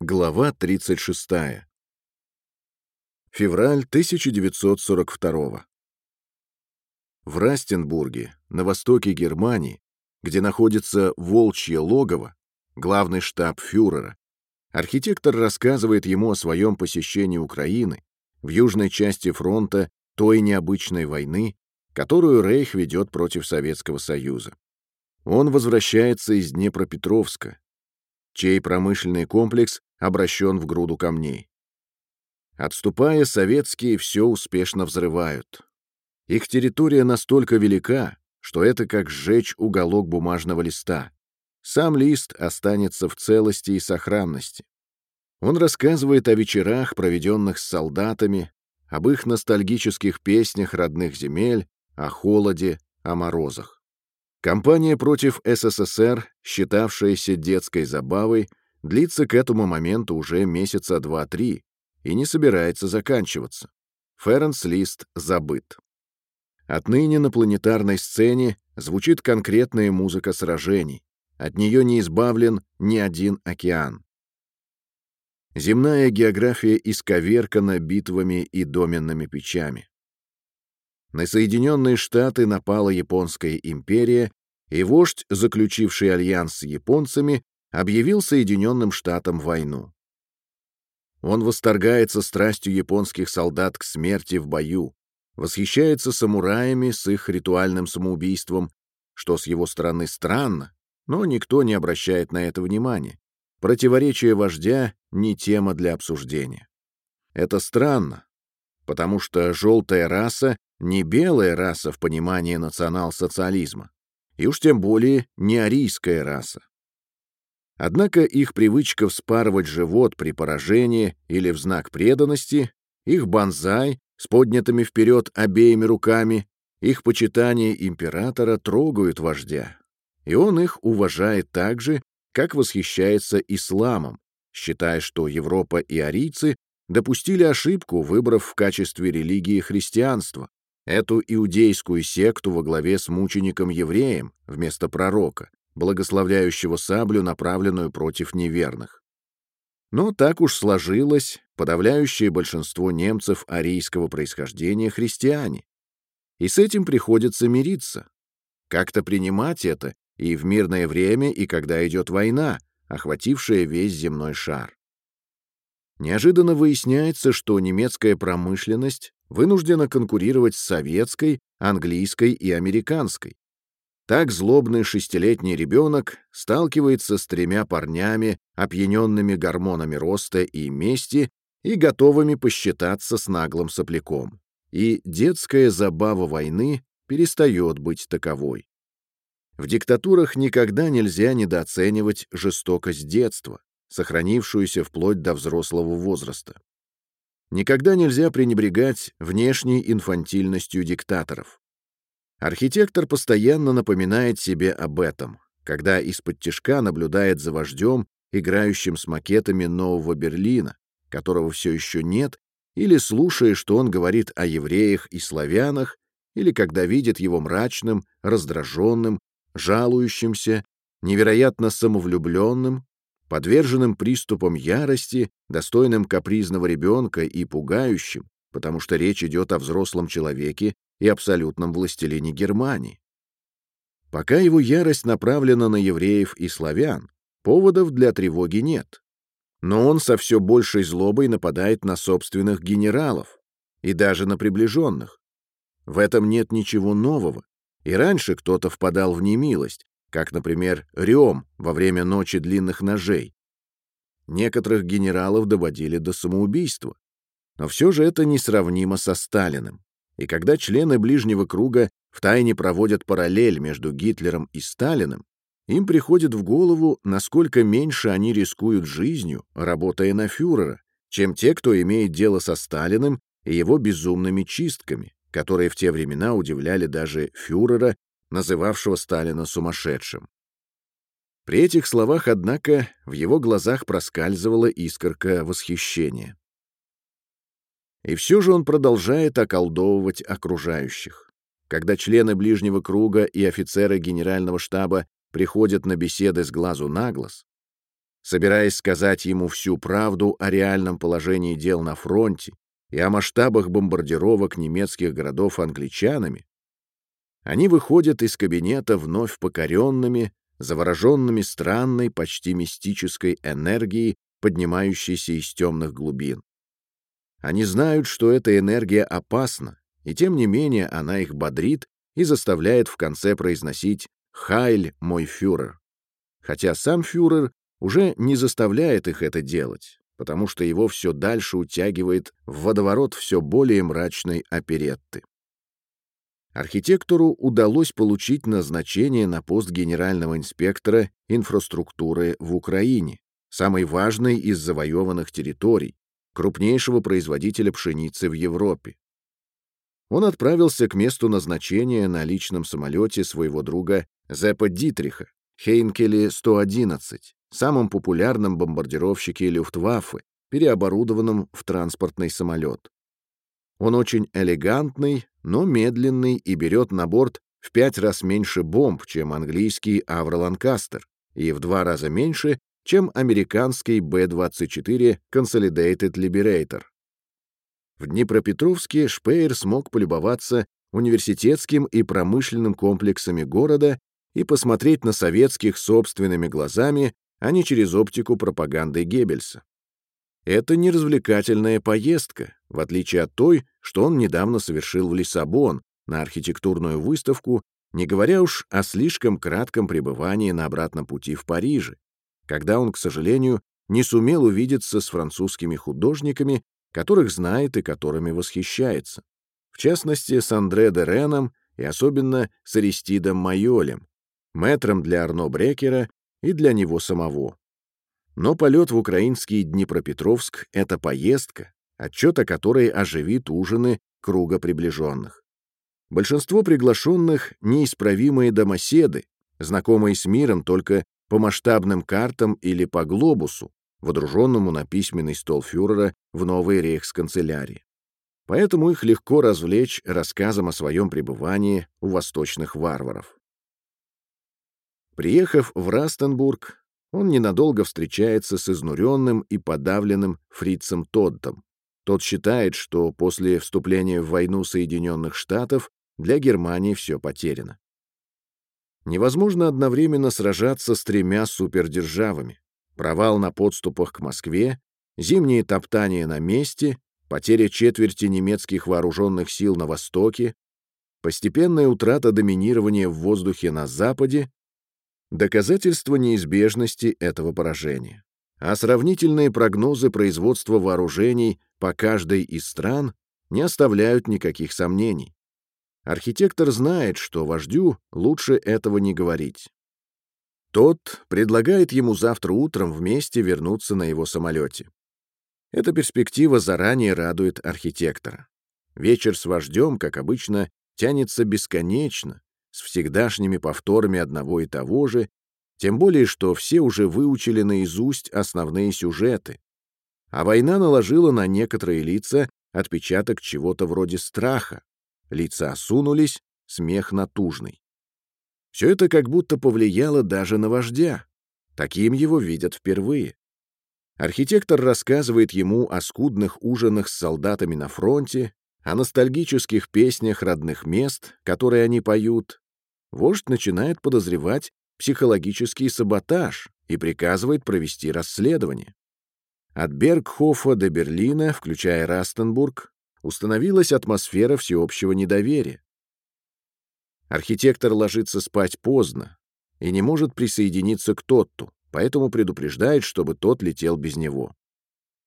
Глава 36. Февраль 1942. В Растенбурге, на востоке Германии, где находится Волчье логово, главный штаб фюрера, архитектор рассказывает ему о своем посещении Украины в южной части фронта той необычной войны, которую Рейх ведет против Советского Союза. Он возвращается из Днепропетровска, чей промышленный комплекс обращен в груду камней. Отступая, советские все успешно взрывают. Их территория настолько велика, что это как сжечь уголок бумажного листа. Сам лист останется в целости и сохранности. Он рассказывает о вечерах, проведенных с солдатами, об их ностальгических песнях родных земель, о холоде, о морозах. Кампания против СССР, считавшаяся детской забавой, длится к этому моменту уже месяца два-три и не собирается заканчиваться. Ференс Лист забыт. Отныне на планетарной сцене звучит конкретная музыка сражений. От нее не избавлен ни один океан. Земная география исковеркана битвами и доменными печами. На Соединенные Штаты напала Японская империя, и вождь, заключивший альянс с японцами, объявил Соединенным Штатам войну. Он восторгается страстью японских солдат к смерти в бою, восхищается самураями с их ритуальным самоубийством, что с его стороны странно, но никто не обращает на это внимания. Противоречие вождя — не тема для обсуждения. Это странно, потому что желтая раса не белая раса в понимании национал-социализма, и уж тем более не арийская раса. Однако их привычка вспарывать живот при поражении или в знак преданности, их банзай с поднятыми вперед обеими руками, их почитание императора трогают вождя, и он их уважает так же, как восхищается исламом, считая, что Европа и арийцы допустили ошибку, выбрав в качестве религии христианство, эту иудейскую секту во главе с мучеником-евреем вместо пророка, благословляющего саблю, направленную против неверных. Но так уж сложилось, подавляющее большинство немцев арийского происхождения христиане. И с этим приходится мириться. Как-то принимать это и в мирное время, и когда идет война, охватившая весь земной шар. Неожиданно выясняется, что немецкая промышленность вынуждена конкурировать с советской, английской и американской. Так злобный шестилетний ребенок сталкивается с тремя парнями, опьяненными гормонами роста и мести и готовыми посчитаться с наглым сопляком. И детская забава войны перестает быть таковой. В диктатурах никогда нельзя недооценивать жестокость детства, сохранившуюся вплоть до взрослого возраста. Никогда нельзя пренебрегать внешней инфантильностью диктаторов. Архитектор постоянно напоминает себе об этом, когда из-под тишка наблюдает за вождем, играющим с макетами Нового Берлина, которого все еще нет, или слушая, что он говорит о евреях и славянах, или когда видит его мрачным, раздраженным, жалующимся, невероятно самовлюбленным, подверженным приступам ярости, достойным капризного ребенка и пугающим, потому что речь идет о взрослом человеке и абсолютном властелине Германии. Пока его ярость направлена на евреев и славян, поводов для тревоги нет. Но он со все большей злобой нападает на собственных генералов и даже на приближенных. В этом нет ничего нового, и раньше кто-то впадал в немилость, как, например, Рем во время ночи длинных ножей. Некоторых генералов доводили до самоубийства. Но все же это несравнимо со Сталиным. И когда члены ближнего круга втайне проводят параллель между Гитлером и Сталиным, им приходит в голову, насколько меньше они рискуют жизнью, работая на фюрера, чем те, кто имеет дело со Сталиным и его безумными чистками, которые в те времена удивляли даже фюрера называвшего Сталина сумасшедшим. При этих словах, однако, в его глазах проскальзывала искорка восхищения. И все же он продолжает околдовывать окружающих. Когда члены ближнего круга и офицеры генерального штаба приходят на беседы с глазу на глаз, собираясь сказать ему всю правду о реальном положении дел на фронте и о масштабах бомбардировок немецких городов англичанами, они выходят из кабинета вновь покоренными, завороженными странной, почти мистической энергией, поднимающейся из темных глубин. Они знают, что эта энергия опасна, и тем не менее она их бодрит и заставляет в конце произносить «Хайль, мой фюрер». Хотя сам фюрер уже не заставляет их это делать, потому что его все дальше утягивает в водоворот все более мрачной оперетты. Архитектору удалось получить назначение на пост генерального инспектора инфраструктуры в Украине, самой важной из завоеванных территорий, крупнейшего производителя пшеницы в Европе. Он отправился к месту назначения на личном самолете своего друга Зеппа Дитриха, Хейнкеле-111, самом популярном бомбардировщике Люфтваффе, переоборудованном в транспортный самолет. Он очень элегантный, но медленный и берет на борт в пять раз меньше бомб, чем английский Авро Ланкастер, и в два раза меньше, чем американский Б-24 Consolidated Liberator. В Днепропетровске Шпеер смог полюбоваться университетским и промышленным комплексами города и посмотреть на советских собственными глазами, а не через оптику пропаганды Геббельса. Это не развлекательная поездка, в отличие от той, что он недавно совершил в Лиссабон на архитектурную выставку, не говоря уж о слишком кратком пребывании на обратном пути в Париже, когда он, к сожалению, не сумел увидеться с французскими художниками, которых знает и которыми восхищается. В частности, с Андре де Реном и особенно с Аристидом Майолем, мэтром для Арно Брекера и для него самого. Но полет в украинский Днепропетровск — это поездка, отчет о которой оживит ужины круга приближенных. Большинство приглашенных — неисправимые домоседы, знакомые с миром только по масштабным картам или по глобусу, водруженному на письменный стол фюрера в новой рейхсканцелярии. Поэтому их легко развлечь рассказом о своем пребывании у восточных варваров. Приехав в Растенбург, он ненадолго встречается с изнуренным и подавленным фрицем Тоддом. Тот считает, что после вступления в войну Соединенных Штатов для Германии все потеряно. Невозможно одновременно сражаться с тремя супердержавами, провал на подступах к Москве, зимние топтания на месте, потеря четверти немецких вооруженных сил на Востоке, постепенная утрата доминирования в воздухе на Западе — доказательство неизбежности этого поражения. А сравнительные прогнозы производства вооружений по каждой из стран не оставляют никаких сомнений. Архитектор знает, что вождю лучше этого не говорить. Тот предлагает ему завтра утром вместе вернуться на его самолете. Эта перспектива заранее радует архитектора. Вечер с вождем, как обычно, тянется бесконечно, с всегдашними повторами одного и того же, тем более что все уже выучили наизусть основные сюжеты. А война наложила на некоторые лица отпечаток чего-то вроде страха. Лица осунулись, смех натужный. Все это как будто повлияло даже на вождя. Таким его видят впервые. Архитектор рассказывает ему о скудных ужинах с солдатами на фронте, о ностальгических песнях родных мест, которые они поют. Вождь начинает подозревать психологический саботаж и приказывает провести расследование. От Бергхофа до Берлина, включая Растенбург, установилась атмосфера всеобщего недоверия. Архитектор ложится спать поздно и не может присоединиться к Тотту, поэтому предупреждает, чтобы тот летел без него.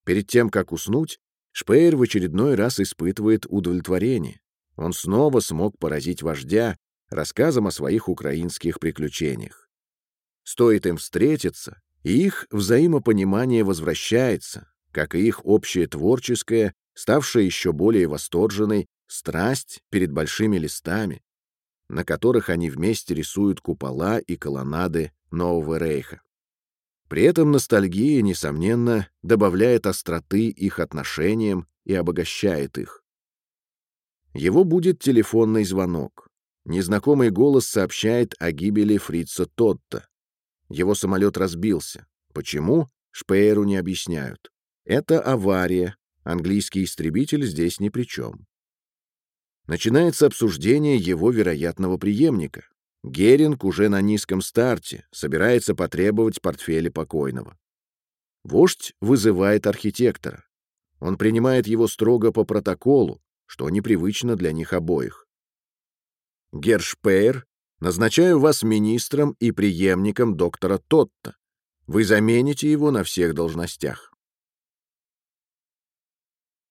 Перед тем, как уснуть, Шпеер в очередной раз испытывает удовлетворение. Он снова смог поразить вождя рассказом о своих украинских приключениях. Стоит им встретиться, и их взаимопонимание возвращается, как и их общее творческое, ставшее еще более восторженной, страсть перед большими листами, на которых они вместе рисуют купола и колоннады Нового Рейха. При этом ностальгия, несомненно, добавляет остроты их отношениям и обогащает их. Его будет телефонный звонок. Незнакомый голос сообщает о гибели фрица Тотта. Его самолет разбился. Почему? Шпееру не объясняют. Это авария, английский истребитель здесь ни при чем. Начинается обсуждение его вероятного преемника. Геринг уже на низком старте, собирается потребовать портфеля покойного. Вождь вызывает архитектора. Он принимает его строго по протоколу, что непривычно для них обоих. Гершпейр, назначаю вас министром и преемником доктора Тотта. Вы замените его на всех должностях.